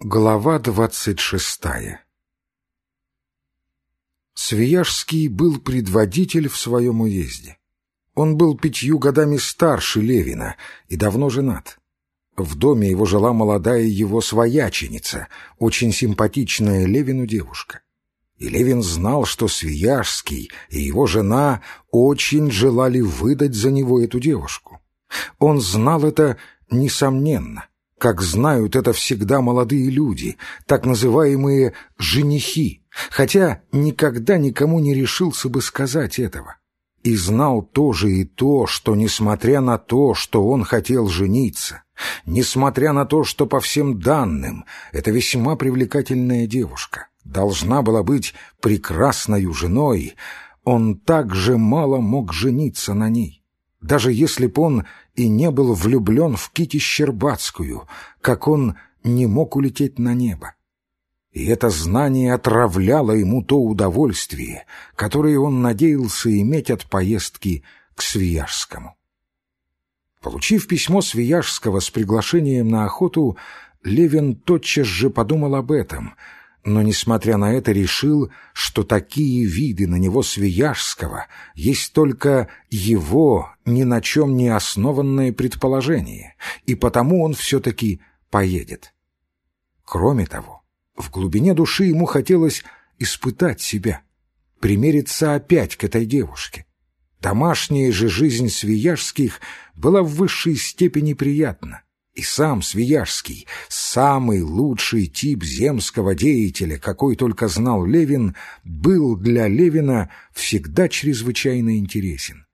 Глава двадцать шестая Свияжский был предводитель в своем уезде. Он был пятью годами старше Левина и давно женат. В доме его жила молодая его свояченица, очень симпатичная Левину девушка. И Левин знал, что Свияжский и его жена очень желали выдать за него эту девушку. Он знал это несомненно, как знают это всегда молодые люди, так называемые «женихи», хотя никогда никому не решился бы сказать этого. И знал тоже и то, что, несмотря на то, что он хотел жениться, несмотря на то, что по всем данным это весьма привлекательная девушка должна была быть прекрасной женой, он также мало мог жениться на ней даже если б он и не был влюблен в Кити Щербацкую, как он не мог улететь на небо. И это знание отравляло ему то удовольствие, которое он надеялся иметь от поездки к Свияжскому. Получив письмо Свияжского с приглашением на охоту, Левин тотчас же подумал об этом — но, несмотря на это, решил, что такие виды на него Свияжского есть только его ни на чем не основанное предположение, и потому он все-таки поедет. Кроме того, в глубине души ему хотелось испытать себя, примериться опять к этой девушке. Домашняя же жизнь Свияжских была в высшей степени приятна, и сам Свияжский, самый лучший тип земского деятеля, какой только знал Левин, был для Левина всегда чрезвычайно интересен.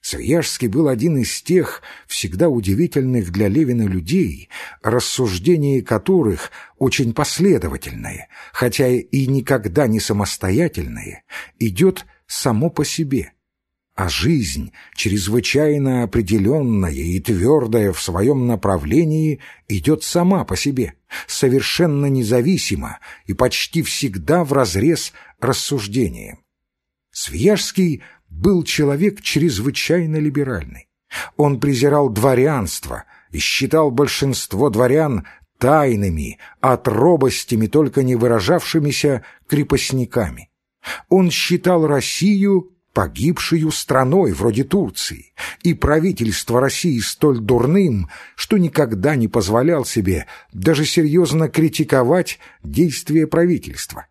Свияжский был один из тех всегда удивительных для Левина людей, рассуждения которых очень последовательное, хотя и никогда не самостоятельное, идет само по себе – а жизнь, чрезвычайно определенная и твердая в своем направлении, идет сама по себе, совершенно независимо и почти всегда вразрез рассуждением. Свияжский был человек чрезвычайно либеральный. Он презирал дворянство и считал большинство дворян тайными, от робостями только не выражавшимися крепостниками. Он считал Россию погибшую страной вроде Турции, и правительство России столь дурным, что никогда не позволял себе даже серьезно критиковать действия правительства.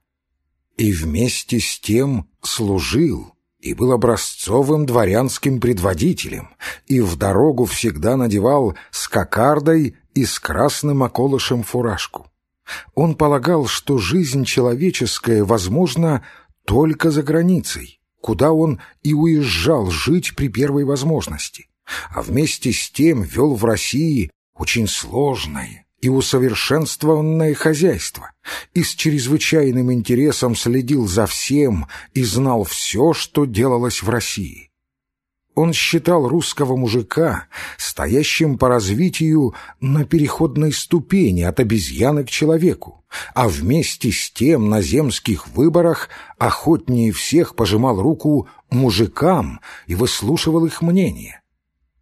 И вместе с тем служил и был образцовым дворянским предводителем, и в дорогу всегда надевал с кокардой и с красным околышем фуражку. Он полагал, что жизнь человеческая возможна только за границей, куда он и уезжал жить при первой возможности, а вместе с тем вел в России очень сложное и усовершенствованное хозяйство и с чрезвычайным интересом следил за всем и знал все, что делалось в России. Он считал русского мужика стоящим по развитию на переходной ступени от обезьяны к человеку, а вместе с тем на земских выборах охотнее всех пожимал руку мужикам и выслушивал их мнение.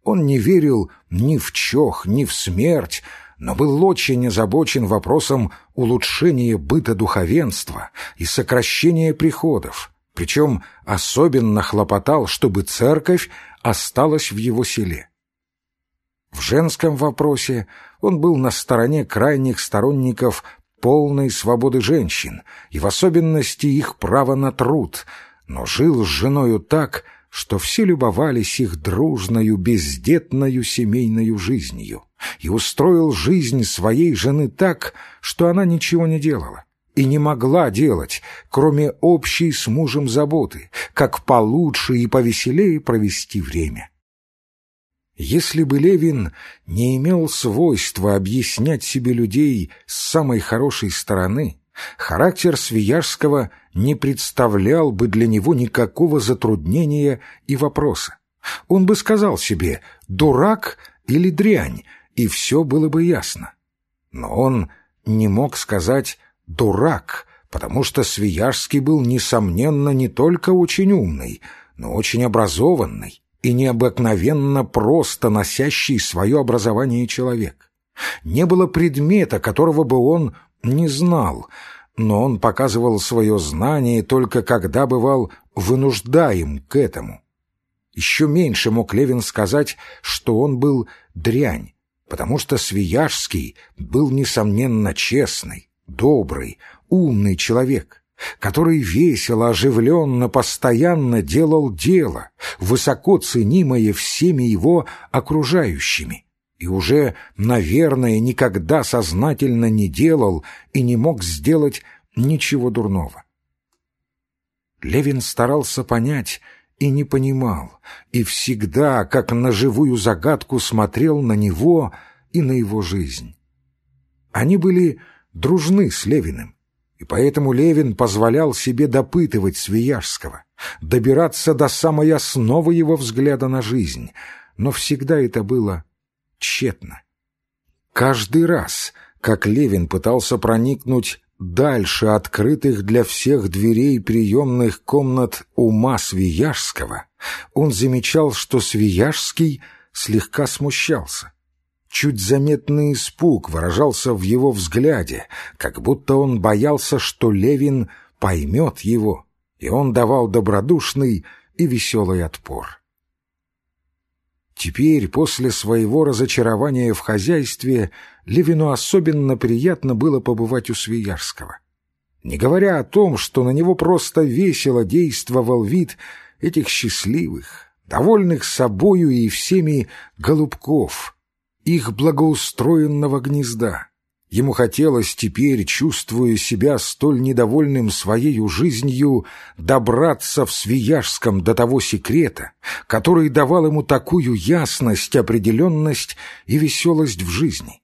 Он не верил ни в чох, ни в смерть, но был очень озабочен вопросом улучшения быта духовенства и сокращения приходов, причем особенно хлопотал, чтобы церковь осталась в его селе. В женском вопросе он был на стороне крайних сторонников полной свободы женщин и в особенности их права на труд, но жил с женою так, что все любовались их дружною, бездетною семейною жизнью и устроил жизнь своей жены так, что она ничего не делала и не могла делать, кроме общей с мужем заботы, как получше и повеселее провести время. Если бы Левин не имел свойства объяснять себе людей с самой хорошей стороны, характер Свияжского не представлял бы для него никакого затруднения и вопроса. Он бы сказал себе «дурак» или «дрянь», и все было бы ясно. Но он не мог сказать дурак, потому что Свияжский был, несомненно, не только очень умный, но очень образованный и необыкновенно просто носящий свое образование человек. Не было предмета, которого бы он не знал, но он показывал свое знание только когда бывал вынуждаем к этому. Еще меньше мог Левин сказать, что он был дрянь, потому что Свияжский был, несомненно, честный, добрый, умный человек, который весело, оживленно, постоянно делал дело, высоко ценимое всеми его окружающими, и уже, наверное, никогда сознательно не делал и не мог сделать ничего дурного. Левин старался понять и не понимал, и всегда, как на живую загадку, смотрел на него и на его жизнь. Они были дружны с Левиным, и поэтому Левин позволял себе допытывать Свияжского, добираться до самой основы его взгляда на жизнь, но всегда это было тщетно. Каждый раз, как Левин пытался проникнуть дальше открытых для всех дверей приемных комнат ума Свияжского, он замечал, что Свияжский слегка смущался. Чуть заметный испуг выражался в его взгляде, как будто он боялся, что Левин поймет его, и он давал добродушный и веселый отпор. Теперь, после своего разочарования в хозяйстве, Левину особенно приятно было побывать у Свиярского. Не говоря о том, что на него просто весело действовал вид этих счастливых, довольных собою и всеми голубков, их благоустроенного гнезда. Ему хотелось теперь, чувствуя себя столь недовольным своей жизнью, добраться в Свияжском до того секрета, который давал ему такую ясность, определенность и веселость в жизни.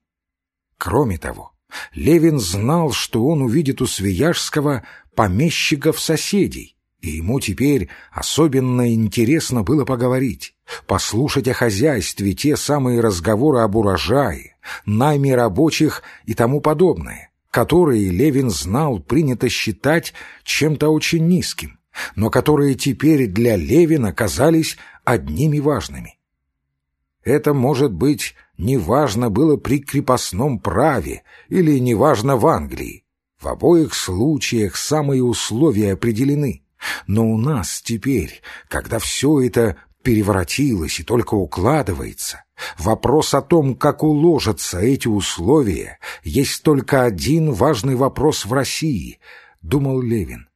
Кроме того, Левин знал, что он увидит у Свияжского помещиков-соседей, и ему теперь особенно интересно было поговорить, послушать о хозяйстве те самые разговоры об урожае, найме рабочих и тому подобное, которые, Левин знал, принято считать чем-то очень низким, но которые теперь для Левина казались одними важными. Это, может быть, неважно было при крепостном праве или неважно в Англии. В обоих случаях самые условия определены. Но у нас теперь, когда все это переворотилось и только укладывается, вопрос о том, как уложатся эти условия, есть только один важный вопрос в России, думал Левин.